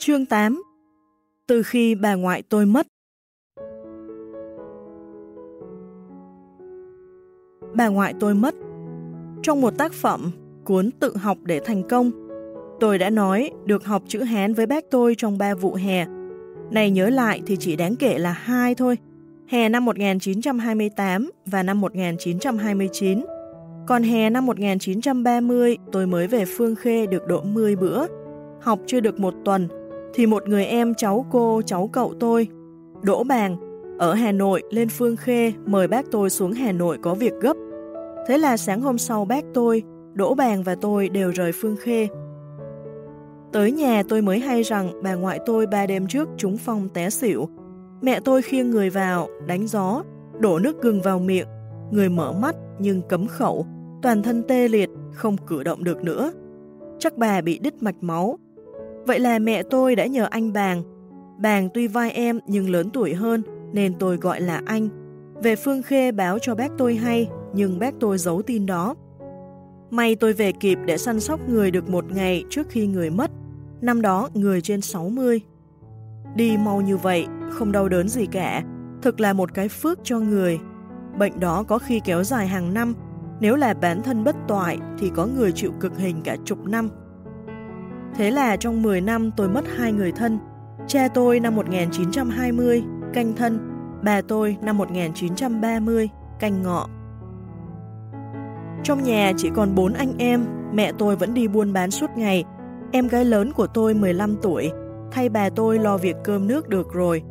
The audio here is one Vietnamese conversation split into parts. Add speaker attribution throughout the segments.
Speaker 1: Chương 8 Từ khi bà ngoại tôi mất. Bà ngoại tôi mất. Trong một tác phẩm, cuốn tự học để thành công, tôi đã nói được học chữ Hán với bác tôi trong ba vụ hè. Này nhớ lại thì chỉ đáng kể là hai thôi, hè năm 1928 và năm 1929. Còn hè năm 1930 tôi mới về Phương Khê được độ 10 bữa, học chưa được một tuần thì một người em cháu cô, cháu cậu tôi, Đỗ Bàng, ở Hà Nội lên Phương Khê mời bác tôi xuống Hà Nội có việc gấp. Thế là sáng hôm sau bác tôi, Đỗ Bàng và tôi đều rời Phương Khê. Tới nhà tôi mới hay rằng bà ngoại tôi ba đêm trước trúng phong té xỉu. Mẹ tôi khiêng người vào, đánh gió, đổ nước gừng vào miệng, người mở mắt nhưng cấm khẩu, toàn thân tê liệt, không cử động được nữa. Chắc bà bị đứt mạch máu, Vậy là mẹ tôi đã nhờ anh Bàng. Bàng tuy vai em nhưng lớn tuổi hơn nên tôi gọi là anh. Về Phương Khê báo cho bác tôi hay nhưng bác tôi giấu tin đó. May tôi về kịp để săn sóc người được một ngày trước khi người mất. Năm đó người trên 60. Đi mau như vậy, không đau đớn gì cả. Thực là một cái phước cho người. Bệnh đó có khi kéo dài hàng năm. Nếu là bản thân bất toại thì có người chịu cực hình cả chục năm. Thế là trong 10 năm tôi mất hai người thân. Cha tôi năm 1920, canh thân, bà tôi năm 1930, canh ngọ. Trong nhà chỉ còn bốn anh em, mẹ tôi vẫn đi buôn bán suốt ngày. Em gái lớn của tôi 15 tuổi, thay bà tôi lo việc cơm nước được rồi.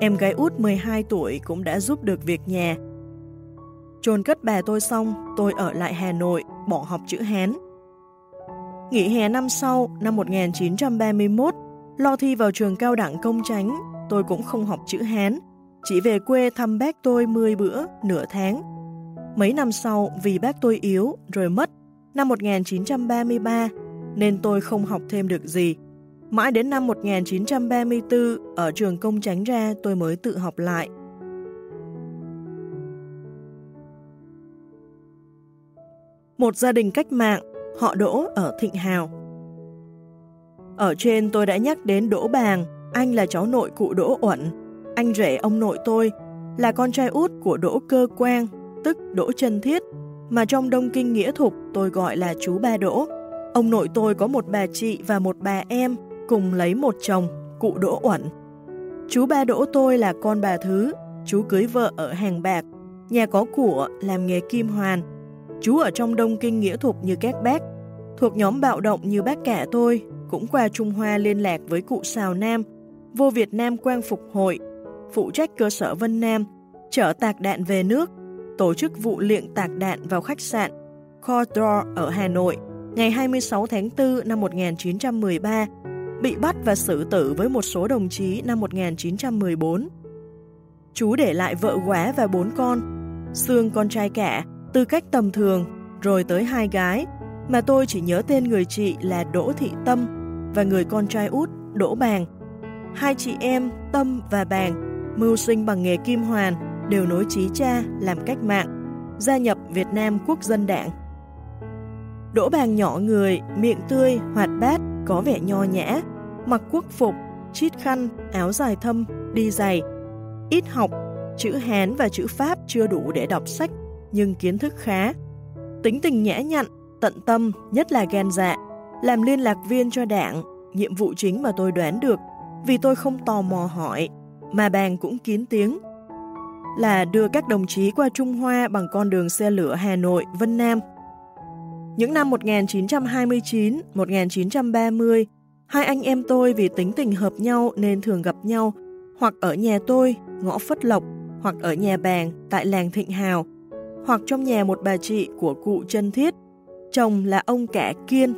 Speaker 1: Em gái út 12 tuổi cũng đã giúp được việc nhà. Trồn cất bà tôi xong, tôi ở lại Hà Nội, bỏ học chữ Hán. Nghỉ hè năm sau, năm 1931, lo thi vào trường cao đẳng công tránh, tôi cũng không học chữ Hán, chỉ về quê thăm bác tôi 10 bữa, nửa tháng. Mấy năm sau, vì bác tôi yếu, rồi mất, năm 1933, nên tôi không học thêm được gì. Mãi đến năm 1934, ở trường công tránh ra tôi mới tự học lại. Một gia đình cách mạng họ Đỗ ở Thịnh Hào. Ở trên tôi đã nhắc đến Đỗ Bàng, anh là cháu nội cụ Đỗ Uẩn, anh rể ông nội tôi, là con trai út của Đỗ Cơ Quang, tức Đỗ Trân Thiết, mà trong Đông Kinh Nghĩa Thục tôi gọi là chú ba Đỗ. Ông nội tôi có một bà chị và một bà em, cùng lấy một chồng, cụ Đỗ Uẩn. Chú ba Đỗ tôi là con bà Thứ, chú cưới vợ ở Hàng Bạc, nhà có của, làm nghề kim hoàn, Chú ở trong Đông Kinh nghĩa thục như các bác, thuộc nhóm bạo động như bác cả tôi, cũng qua Trung Hoa liên lạc với cụ Sào Nam, vô Việt Nam Quang Phục Hội, phụ trách cơ sở Vân Nam, chở tạc đạn về nước, tổ chức vụ liệng tạc đạn vào khách sạn Cordor ở Hà Nội ngày 26 tháng 4 năm 1913, bị bắt và xử tử với một số đồng chí năm 1914. Chú để lại vợ quá và bốn con, xương con trai cả, từ cách tầm thường, rồi tới hai gái, mà tôi chỉ nhớ tên người chị là Đỗ Thị Tâm và người con trai út Đỗ Bàng. Hai chị em Tâm và Bàng mưu sinh bằng nghề kim hoàn đều nối chí cha làm cách mạng, gia nhập Việt Nam Quốc dân đảng. Đỗ Bàng nhỏ người, miệng tươi, hoạt bát, có vẻ nho nhã, mặc quốc phục, chít khăn, áo dài thâm, đi giày. Ít học, chữ Hán và chữ Pháp chưa đủ để đọc sách nhưng kiến thức khá. Tính tình nhã nhặn, tận tâm, nhất là ghen dạ, làm liên lạc viên cho đảng, nhiệm vụ chính mà tôi đoán được, vì tôi không tò mò hỏi, mà bàn cũng kín tiếng, là đưa các đồng chí qua Trung Hoa bằng con đường xe lửa Hà Nội, Vân Nam. Những năm 1929, 1930, hai anh em tôi vì tính tình hợp nhau nên thường gặp nhau, hoặc ở nhà tôi, ngõ Phất Lộc, hoặc ở nhà bàn tại làng Thịnh Hào, hoặc trong nhà một bà chị của cụ chân thiết, chồng là ông cả Kiên.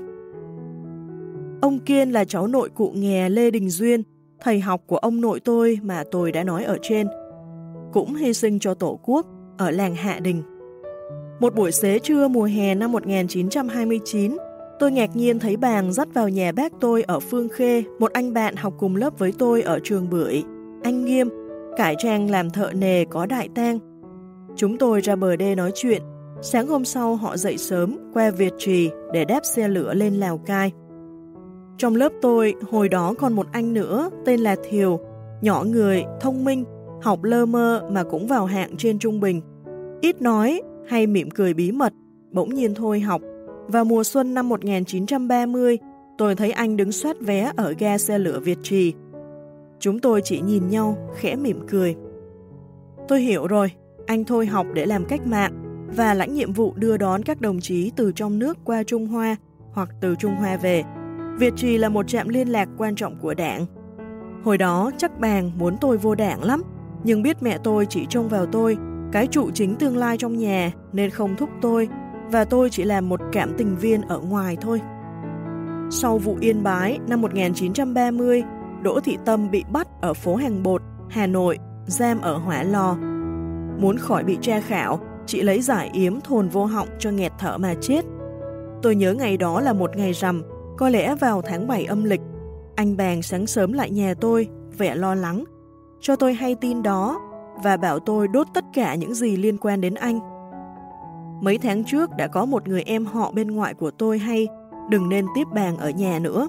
Speaker 1: Ông Kiên là cháu nội cụ nghè Lê Đình Duyên, thầy học của ông nội tôi mà tôi đã nói ở trên, cũng hy sinh cho tổ quốc ở làng Hạ Đình. Một buổi xế trưa mùa hè năm 1929, tôi ngạc nhiên thấy bàng dắt vào nhà bác tôi ở Phương Khê, một anh bạn học cùng lớp với tôi ở trường Bưởi. Anh Nghiêm, cải trang làm thợ nề có đại tang, Chúng tôi ra bờ đê nói chuyện. Sáng hôm sau họ dậy sớm qua Việt Trì để đáp xe lửa lên Lào Cai. Trong lớp tôi, hồi đó còn một anh nữa, tên là Thiều, nhỏ người, thông minh, học lơ mơ mà cũng vào hạng trên trung bình. Ít nói hay mỉm cười bí mật, bỗng nhiên thôi học. Vào mùa xuân năm 1930, tôi thấy anh đứng soát vé ở ga xe lửa Việt Trì. Chúng tôi chỉ nhìn nhau, khẽ mỉm cười. Tôi hiểu rồi, anh thôi học để làm cách mạng và lãnh nhiệm vụ đưa đón các đồng chí từ trong nước qua Trung Hoa hoặc từ Trung Hoa về. Việt Trì là một trạm liên lạc quan trọng của đảng. Hồi đó chắc bàng muốn tôi vô đảng lắm, nhưng biết mẹ tôi chỉ trông vào tôi, cái trụ chính tương lai trong nhà nên không thúc tôi và tôi chỉ là một cảm tình viên ở ngoài thôi. Sau vụ Yên Bái năm 1930, Đỗ Thị Tâm bị bắt ở phố Hàng Bột, Hà Nội, giam ở hỏa lò. Muốn khỏi bị tra khảo, chị lấy giải yếm thồn vô họng cho nghẹt thở mà chết. Tôi nhớ ngày đó là một ngày rằm, có lẽ vào tháng 7 âm lịch. Anh bàng sáng sớm lại nhà tôi, vẻ lo lắng, cho tôi hay tin đó và bảo tôi đốt tất cả những gì liên quan đến anh. Mấy tháng trước đã có một người em họ bên ngoại của tôi hay đừng nên tiếp bàng ở nhà nữa.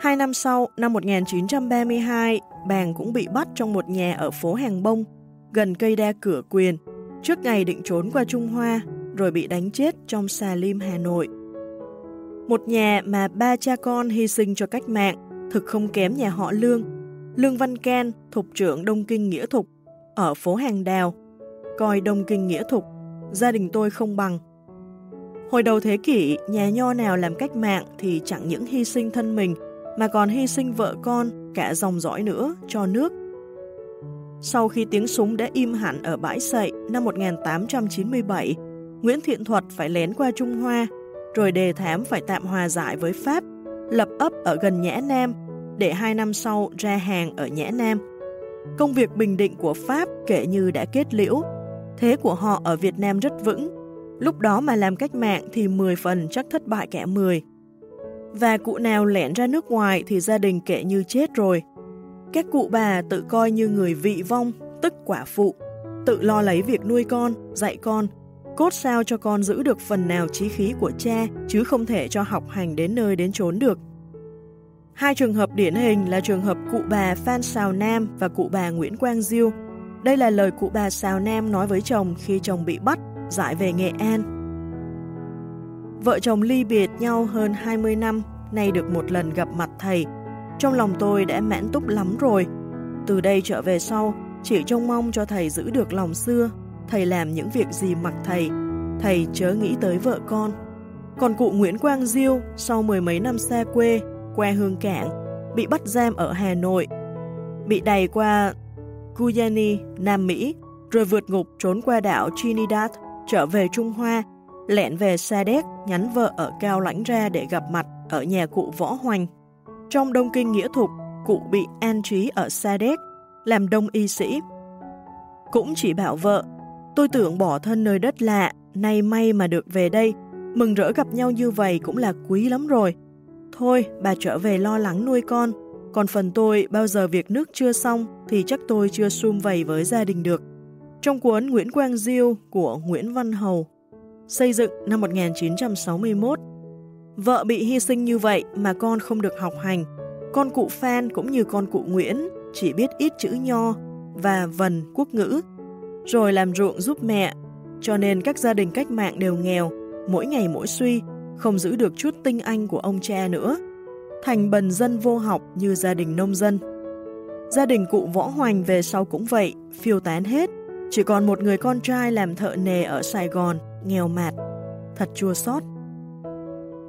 Speaker 1: Hai năm sau, năm 1932, bàng cũng bị bắt trong một nhà ở phố Hàng Bông, gần cây đa cửa quyền, trước ngày định trốn qua Trung Hoa, rồi bị đánh chết trong xà lim Hà Nội. Một nhà mà ba cha con hy sinh cho cách mạng, thực không kém nhà họ Lương. Lương Văn Can, thục trưởng Đông Kinh Nghĩa Thục, ở phố Hàng Đào, coi Đông Kinh Nghĩa Thục, gia đình tôi không bằng. Hồi đầu thế kỷ, nhà nho nào làm cách mạng thì chẳng những hy sinh thân mình, mà còn hy sinh vợ con, cả dòng dõi nữa, cho nước. Sau khi tiếng súng đã im hẳn ở bãi sậy năm 1897, Nguyễn Thiện Thuật phải lén qua Trung Hoa, rồi đề thám phải tạm hòa giải với Pháp, lập ấp ở gần Nhã Nam, để hai năm sau ra hàng ở Nhã Nam. Công việc bình định của Pháp kể như đã kết liễu, thế của họ ở Việt Nam rất vững. Lúc đó mà làm cách mạng thì 10 phần chắc thất bại kẻ 10. Và cụ nào lẻn ra nước ngoài thì gia đình kể như chết rồi. Các cụ bà tự coi như người vị vong, tức quả phụ, tự lo lấy việc nuôi con, dạy con, cốt sao cho con giữ được phần nào trí khí của cha chứ không thể cho học hành đến nơi đến chốn được. Hai trường hợp điển hình là trường hợp cụ bà Phan Sào Nam và cụ bà Nguyễn Quang Diêu. Đây là lời cụ bà Sào Nam nói với chồng khi chồng bị bắt, giải về Nghệ An. Vợ chồng ly biệt nhau hơn 20 năm, nay được một lần gặp mặt thầy. Trong lòng tôi đã mãn túc lắm rồi. Từ đây trở về sau, chỉ trông mong cho thầy giữ được lòng xưa, thầy làm những việc gì mặc thầy, thầy chớ nghĩ tới vợ con. Còn cụ Nguyễn Quang Diêu, sau mười mấy năm xa quê, qua Hương Cảng, bị bắt giam ở Hà Nội, bị đày qua Guyana, Nam Mỹ, rồi vượt ngục trốn qua đảo Trinidad, trở về Trung Hoa, lẹn về Sa Đéc, nhắn vợ ở Cao Lãnh ra để gặp mặt ở nhà cụ Võ Hoành. Trong Đông Kinh Nghĩa Thục, cụ bị an trí ở Sa Đéc, làm đông y sĩ. Cũng chỉ bảo vợ, tôi tưởng bỏ thân nơi đất lạ, nay may mà được về đây, mừng rỡ gặp nhau như vậy cũng là quý lắm rồi. Thôi, bà trở về lo lắng nuôi con, còn phần tôi bao giờ việc nước chưa xong thì chắc tôi chưa sum vầy với gia đình được. Trong cuốn Nguyễn Quang Diêu của Nguyễn Văn Hầu, xây dựng năm 1961, vợ bị hy sinh như vậy mà con không được học hành. Con cụ Phan cũng như con cụ Nguyễn chỉ biết ít chữ nho và vần quốc ngữ, rồi làm ruộng giúp mẹ, cho nên các gia đình cách mạng đều nghèo, mỗi ngày mỗi suy, không giữ được chút tinh anh của ông cha nữa, thành bần dân vô học như gia đình nông dân. Gia đình cụ Võ Hoành về sau cũng vậy, phiêu tán hết, chỉ còn một người con trai làm thợ nề ở Sài Gòn, nghèo mạt, thật chua xót.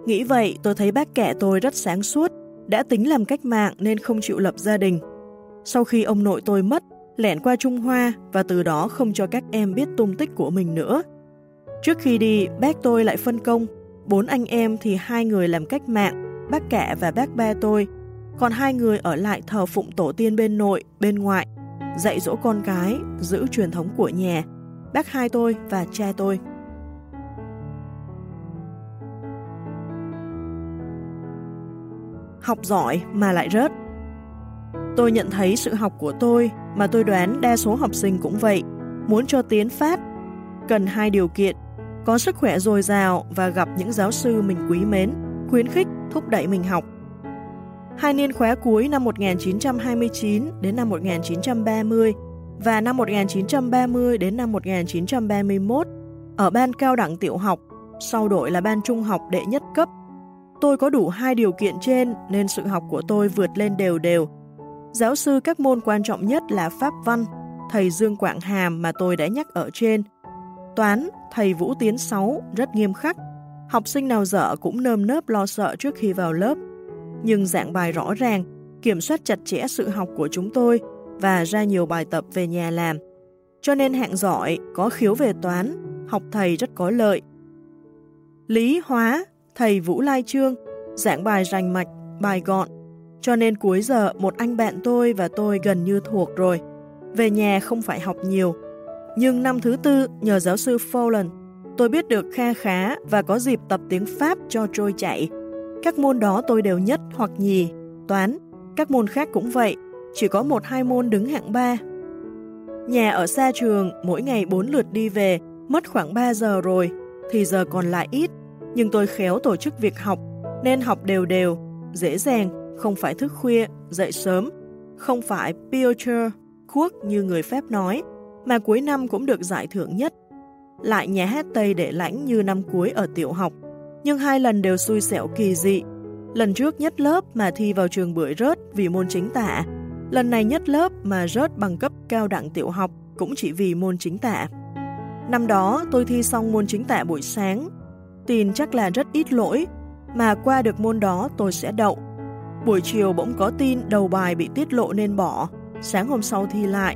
Speaker 1: Nghĩ vậy tôi thấy bác kẻ tôi rất sáng suốt, đã tính làm cách mạng nên không chịu lập gia đình. Sau khi ông nội tôi mất, lẻn qua Trung Hoa và từ đó không cho các em biết tung tích của mình nữa. Trước khi đi, bác tôi lại phân công Bốn anh em thì hai người làm cách mạng, bác cả và bác ba tôi, còn hai người ở lại thờ phụng tổ tiên bên nội, bên ngoại, dạy dỗ con cái, giữ truyền thống của nhà, bác hai tôi và cha tôi. Học giỏi mà lại rớt Tôi nhận thấy sự học của tôi mà tôi đoán đa số học sinh cũng vậy, muốn cho tiến phát, cần hai điều kiện có sức khỏe dồi dào và gặp những giáo sư mình quý mến, khuyến khích, thúc đẩy mình học. Hai niên khóa cuối năm 1929 đến năm 1930 và năm 1930 đến năm 1931 ở ban cao đẳng tiểu học, sau đổi là ban trung học đệ nhất cấp. Tôi có đủ hai điều kiện trên nên sự học của tôi vượt lên đều đều. Giáo sư các môn quan trọng nhất là Pháp văn, thầy Dương Quảng Hàm mà tôi đã nhắc ở trên. Toán, thầy Vũ Tiến sáu rất nghiêm khắc. Học sinh nào dở cũng nơm nớp lo sợ trước khi vào lớp. Nhưng dạng bài rõ ràng, kiểm soát chặt chẽ sự học của chúng tôi và ra nhiều bài tập về nhà làm. Cho nên hạng giỏi, có khiếu về toán, học thầy rất có lợi. Lý hóa, thầy Vũ Lai Trương, giảng bài rành mạch, bài gọn. Cho nên cuối giờ một anh bạn tôi và tôi gần như thuộc rồi. Về nhà không phải học nhiều. Nhưng năm thứ tư, nhờ giáo sư Follen, tôi biết được kha khá và có dịp tập tiếng Pháp cho trôi chạy. Các môn đó tôi đều nhất hoặc nhì, toán, các môn khác cũng vậy, chỉ có một hai môn đứng hạng ba. Nhà ở xa trường, mỗi ngày bốn lượt đi về, mất khoảng 3 giờ rồi, thì giờ còn lại ít, nhưng tôi khéo tổ chức việc học, nên học đều đều, dễ dàng, không phải thức khuya, dậy sớm, không phải piotr khuốc như người Pháp nói, mà cuối năm cũng được giải thưởng nhất. Lại nhà hát Tây để lãnh như năm cuối ở tiểu học, nhưng hai lần đều xui xẻo kỳ dị. Lần trước nhất lớp mà thi vào trường bưởi rớt vì môn chính tả, lần này nhất lớp mà rớt bằng cấp cao đẳng tiểu học cũng chỉ vì môn chính tả. Năm đó tôi thi xong môn chính tả buổi sáng, tin chắc là rất ít lỗi, mà qua được môn đó tôi sẽ đậu. Buổi chiều bỗng có tin đầu bài bị tiết lộ nên bỏ, sáng hôm sau thi lại.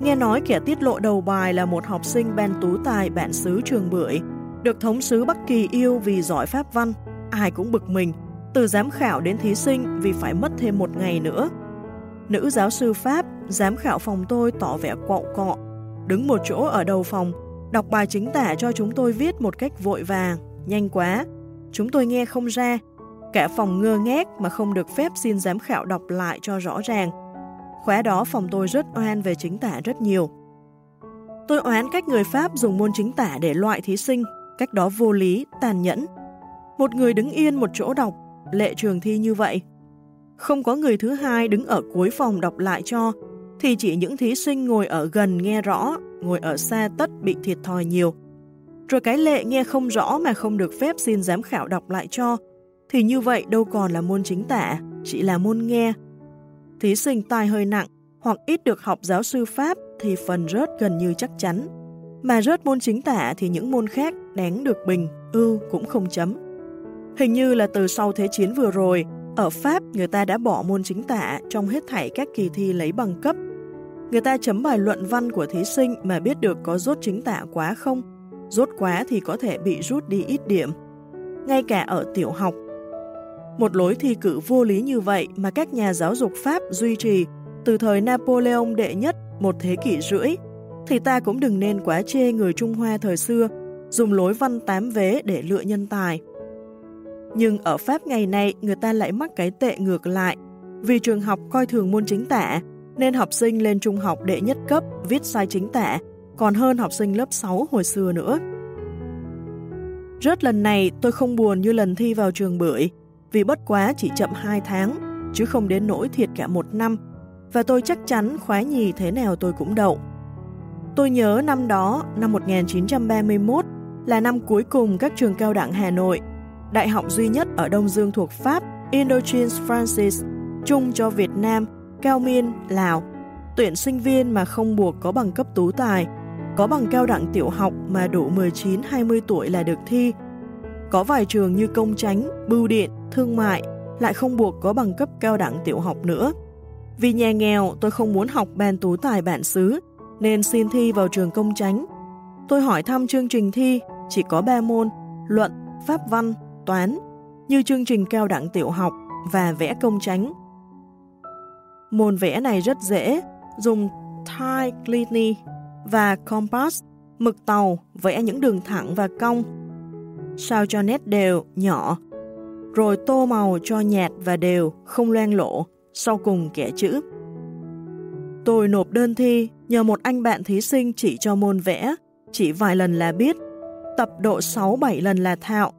Speaker 1: Nghe nói kẻ tiết lộ đầu bài là một học sinh ban tú tài bản xứ trường bưởi, được thống sứ Bắc Kỳ yêu vì giỏi pháp văn, ai cũng bực mình, từ giám khảo đến thí sinh vì phải mất thêm một ngày nữa. Nữ giáo sư Pháp, giám khảo phòng tôi tỏ vẻ quậu cọ, đứng một chỗ ở đầu phòng, đọc bài chính tả cho chúng tôi viết một cách vội vàng, nhanh quá. Chúng tôi nghe không ra, cả phòng ngơ ngác mà không được phép xin giám khảo đọc lại cho rõ ràng. Khóa đó phòng tôi rất oan về chính tả rất nhiều. Tôi oán cách người Pháp dùng môn chính tả để loại thí sinh, cách đó vô lý, tàn nhẫn. Một người đứng yên một chỗ đọc, lệ trường thi như vậy. Không có người thứ hai đứng ở cuối phòng đọc lại cho, thì chỉ những thí sinh ngồi ở gần nghe rõ, ngồi ở xa tất bị thiệt thòi nhiều. Rồi cái lệ nghe không rõ mà không được phép xin giám khảo đọc lại cho, thì như vậy đâu còn là môn chính tả, chỉ là môn nghe. Thí sinh tai hơi nặng hoặc ít được học giáo sư Pháp thì phần rớt gần như chắc chắn. Mà rớt môn chính tả thì những môn khác đáng được bình, ưu cũng không chấm. Hình như là từ sau Thế chiến vừa rồi, ở Pháp người ta đã bỏ môn chính tả trong hết thảy các kỳ thi lấy bằng cấp. Người ta chấm bài luận văn của thí sinh mà biết được có rốt chính tả quá không, rốt quá thì có thể bị rút đi ít điểm. Ngay cả ở tiểu học, một lối thi cử vô lý như vậy mà các nhà giáo dục Pháp duy trì từ thời Napoleon đệ nhất một thế kỷ rưỡi, thì ta cũng đừng nên quá chê người Trung Hoa thời xưa dùng lối văn tám vế để lựa nhân tài. Nhưng ở Pháp ngày nay người ta lại mắc cái tệ ngược lại, vì trường học coi thường môn chính tả, nên học sinh lên trung học đệ nhất cấp viết sai chính tả, còn hơn học sinh lớp 6 hồi xưa nữa. Rớt lần này tôi không buồn như lần thi vào trường bưởi, vì bất quá chỉ chậm 2 tháng, chứ không đến nỗi thiệt cả một năm, và tôi chắc chắn khóa nhì thế nào tôi cũng đậu. Tôi nhớ năm đó, năm 1931, là năm cuối cùng các trường cao đẳng Hà Nội, đại học duy nhất ở Đông Dương thuộc Pháp, Indochine Francis, chung cho Việt Nam, Cao Miên, Lào, tuyển sinh viên mà không buộc có bằng cấp tú tài, có bằng cao đẳng tiểu học mà đủ 19-20 tuổi là được thi. Có vài trường như công tránh, bưu điện, thương mại lại không buộc có bằng cấp cao đẳng tiểu học nữa. Vì nhà nghèo tôi không muốn học ban tú tài bản xứ nên xin thi vào trường công tránh. Tôi hỏi thăm chương trình thi chỉ có 3 môn luận, pháp văn, toán như chương trình cao đẳng tiểu học và vẽ công tránh. Môn vẽ này rất dễ, dùng Thai Clini và Compass, mực tàu vẽ những đường thẳng và cong. Sao cho nét đều, nhỏ, rồi tô màu cho nhạt và đều, không loang lộ, sau cùng kẻ chữ. Tôi nộp đơn thi nhờ một anh bạn thí sinh chỉ cho môn vẽ, chỉ vài lần là biết, tập độ 6-7 lần là thạo,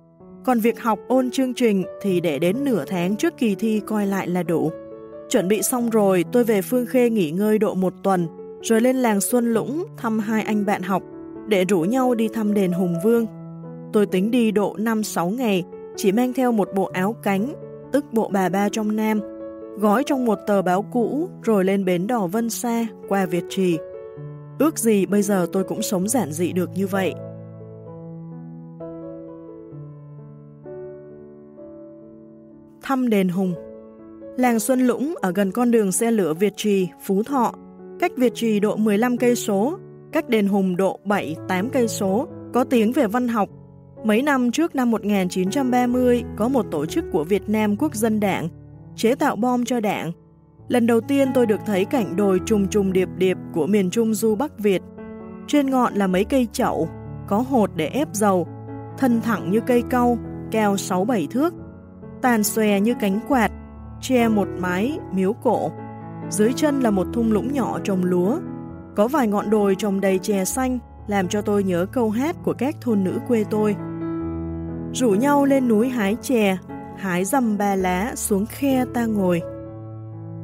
Speaker 1: Còn việc học ôn chương trình thì để đến nửa tháng trước kỳ thi coi lại là đủ. Chuẩn bị xong rồi, tôi về Phương Khê nghỉ ngơi độ một tuần, rồi lên làng Xuân Lũng thăm hai anh bạn học, để rủ nhau đi thăm đền Hùng Vương. Tôi tính đi độ 5-6 ngày, chỉ mang theo một bộ áo cánh, tức bộ bà ba trong Nam, gói trong một tờ báo cũ rồi lên bến đò Vân Sa qua Việt Trì. Ước gì bây giờ tôi cũng sống giản dị được như vậy. Thăm đền Hùng Làng Xuân Lũng ở gần con đường xe lửa Việt Trì, Phú Thọ, cách Việt Trì độ 15 cây số, cách đền Hùng độ 7-8 cây số, có tiếng về văn học. Mấy năm trước năm 1930, có một tổ chức của Việt Nam Quốc dân đảng chế tạo bom cho đảng. Lần đầu tiên tôi được thấy cảnh đồi trùng trùng điệp điệp của miền Trung du Bắc Việt. Trên ngọn là mấy cây chậu, có hột để ép dầu, thân thẳng như cây cau, cao 6-7 thước, tàn xòe như cánh quạt, che một mái miếu cổ. Dưới chân là một thung lũng nhỏ trồng lúa, có vài ngọn đồi trồng đầy chè xanh, làm cho tôi nhớ câu hát của các thôn nữ quê tôi. Rủ nhau lên núi hái chè, hái dầm ba lá xuống khe ta ngồi.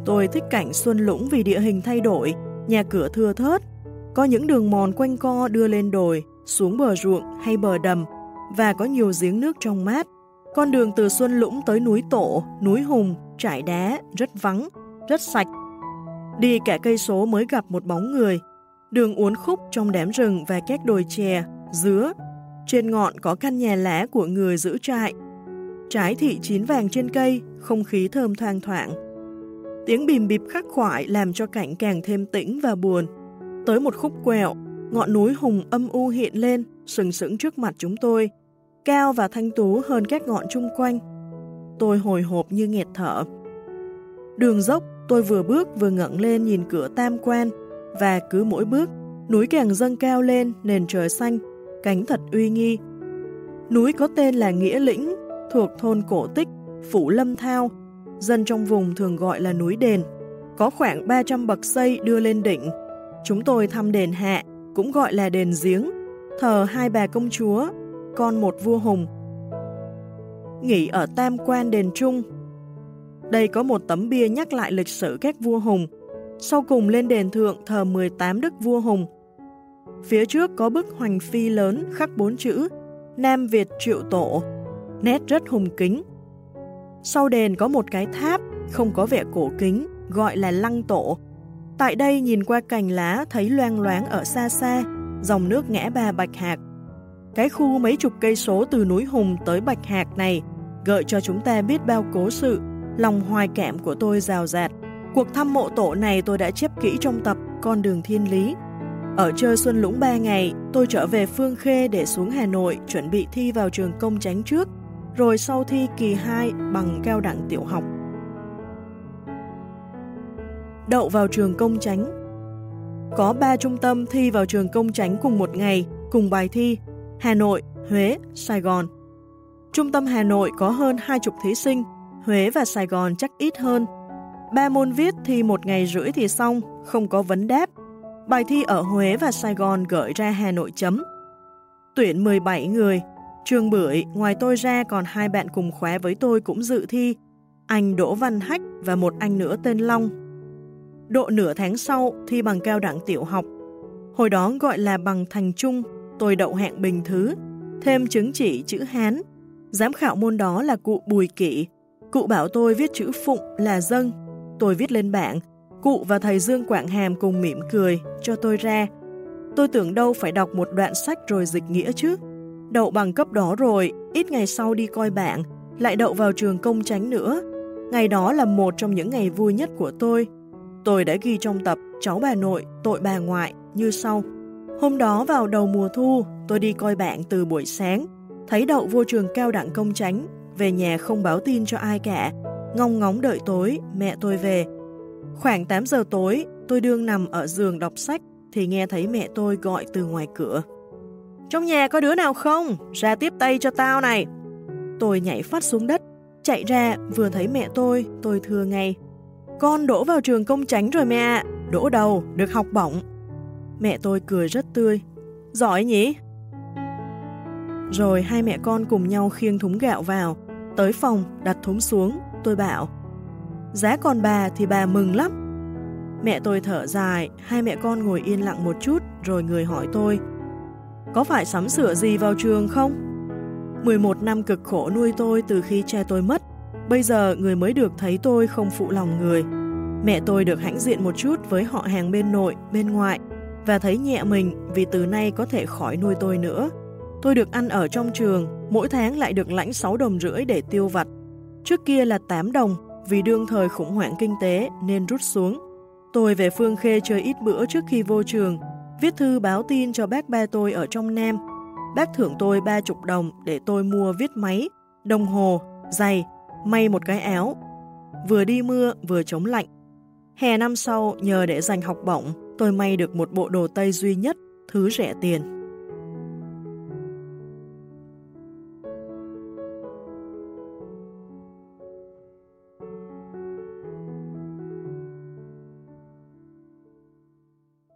Speaker 1: Tôi thích cảnh Xuân Lũng vì địa hình thay đổi, nhà cửa thưa thớt, có những đường mòn quanh co đưa lên đồi, xuống bờ ruộng hay bờ đầm và có nhiều giếng nước trong mát. Con đường từ Xuân Lũng tới núi Tổ, núi Hùng, trải đá, rất vắng, rất sạch. Đi cả cây số mới gặp một bóng người. Đường uốn khúc trong đám rừng và các đồi chè, dứa. Trên ngọn có căn nhà lá của người giữ trại. Trái thị chín vàng trên cây, không khí thơm thoang thoảng. Tiếng bìm bịp khắc khoải làm cho cảnh càng thêm tĩnh và buồn. Tới một khúc quẹo, ngọn núi hùng âm u hiện lên, sừng sững trước mặt chúng tôi, cao và thanh tú hơn các ngọn chung quanh. Tôi hồi hộp như nghẹt thở. Đường dốc, tôi vừa bước vừa ngẩng lên nhìn cửa tam quan, và cứ mỗi bước, núi càng dâng cao lên, nền trời xanh, cánh thật uy nghi. Núi có tên là Nghĩa Lĩnh, thuộc thôn Cổ Tích, Phủ Lâm Thao, dân trong vùng thường gọi là núi đền. Có khoảng 300 bậc xây đưa lên đỉnh. Chúng tôi thăm đền hạ, cũng gọi là đền giếng, thờ hai bà công chúa, con một vua hùng. Nghỉ ở Tam Quan đền Trung. Đây có một tấm bia nhắc lại lịch sử các vua hùng. Sau cùng lên đền thượng thờ 18 đức vua hùng. Phía trước có bức hoành phi lớn khắc bốn chữ Nam Việt Triệu Tổ, nét rất hùng kính. Sau đền có một cái tháp không có vẻ cổ kính, gọi là lăng tổ. Tại đây nhìn qua cành lá thấy loang loáng ở xa xa, dòng nước ngã ba Bạch Hạc. Cái khu mấy chục cây số từ núi Hùng tới Bạch Hạc này gợi cho chúng ta biết bao cố sự, lòng hoài cảm của tôi rào rạt. Cuộc thăm mộ tổ này tôi đã chép kỹ trong tập Con đường thiên lý. Ở chơi Xuân Lũng 3 ngày, tôi trở về Phương Khê để xuống Hà Nội chuẩn bị thi vào trường công tránh trước rồi sau thi kỳ 2 bằng cao đẳng tiểu học. Đậu vào trường công chánh Có 3 trung tâm thi vào trường công chánh cùng một ngày, cùng bài thi, Hà Nội, Huế, Sài Gòn. Trung tâm Hà Nội có hơn 20 thí sinh, Huế và Sài Gòn chắc ít hơn. Ba môn viết thi một ngày rưỡi thì xong, không có vấn đáp. Bài thi ở Huế và Sài Gòn gửi ra Hà Nội chấm. Tuyển 17 người, Trường bưởi, ngoài tôi ra còn hai bạn cùng khóa với tôi cũng dự thi, anh Đỗ Văn Hách và một anh nữa tên Long. Độ nửa tháng sau, thi bằng cao đẳng tiểu học. Hồi đó gọi là bằng thành trung, tôi đậu hạng bình thứ, thêm chứng chỉ chữ Hán. Giám khảo môn đó là cụ Bùi Kỵ. Cụ bảo tôi viết chữ Phụng là dâng. Tôi viết lên bảng. Cụ và thầy Dương Quảng Hàm cùng mỉm cười, cho tôi ra. Tôi tưởng đâu phải đọc một đoạn sách rồi dịch nghĩa chứ. Đậu bằng cấp đó rồi, ít ngày sau đi coi bạn, lại đậu vào trường công tránh nữa. Ngày đó là một trong những ngày vui nhất của tôi. Tôi đã ghi trong tập Cháu bà nội, tội bà ngoại như sau. Hôm đó vào đầu mùa thu, tôi đi coi bạn từ buổi sáng, thấy đậu vô trường cao đẳng công tránh, về nhà không báo tin cho ai cả, ngong ngóng đợi tối, mẹ tôi về. Khoảng 8 giờ tối, tôi đương nằm ở giường đọc sách thì nghe thấy mẹ tôi gọi từ ngoài cửa. Trong nhà có đứa nào không? Ra tiếp tay cho tao này. Tôi nhảy phát xuống đất, chạy ra, vừa thấy mẹ tôi, tôi thưa ngay. Con đổ vào trường công tránh rồi mẹ ạ, đổ đầu, được học bổng. Mẹ tôi cười rất tươi. Giỏi nhỉ? Rồi hai mẹ con cùng nhau khiêng thúng gạo vào, tới phòng đặt thúng xuống, tôi bảo Giá còn bà thì bà mừng lắm. Mẹ tôi thở dài, hai mẹ con ngồi yên lặng một chút rồi người hỏi tôi Có phải sắm sửa gì vào trường không? 11 năm cực khổ nuôi tôi từ khi cha tôi mất, bây giờ người mới được thấy tôi không phụ lòng người. Mẹ tôi được hãnh diện một chút với họ hàng bên nội, bên ngoại và thấy nhẹ mình vì từ nay có thể khỏi nuôi tôi nữa. Tôi được ăn ở trong trường, mỗi tháng lại được lãnh 6 đồng rưỡi để tiêu vặt. Trước kia là 8 đồng, vì đương thời khủng hoảng kinh tế nên rút xuống. Tôi về Phương Khê chơi ít bữa trước khi vô trường, viết thư báo tin cho bác ba tôi ở trong Nam. Bác thưởng tôi 30 đồng để tôi mua viết máy, đồng hồ, giày, may một cái áo. Vừa đi mưa vừa chống lạnh. Hè năm sau nhờ để dành học bổng, tôi may được một bộ đồ Tây duy nhất, thứ rẻ tiền.